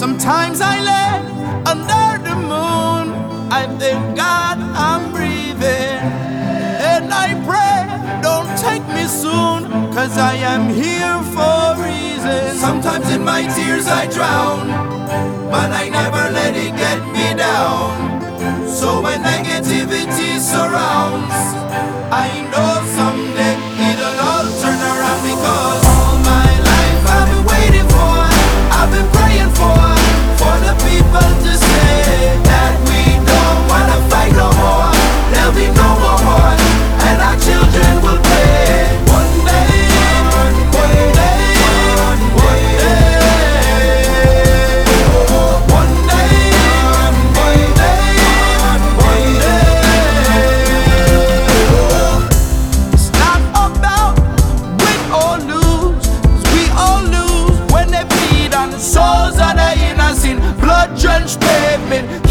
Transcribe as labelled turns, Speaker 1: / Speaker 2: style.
Speaker 1: Sometimes I lay under the moon. I thank God I'm breathing. And
Speaker 2: I pray, don't take me soon, cause I am here for a reason.
Speaker 1: Sometimes in my tears I drown, but I never let it get me down. So when I
Speaker 2: drenched pavement.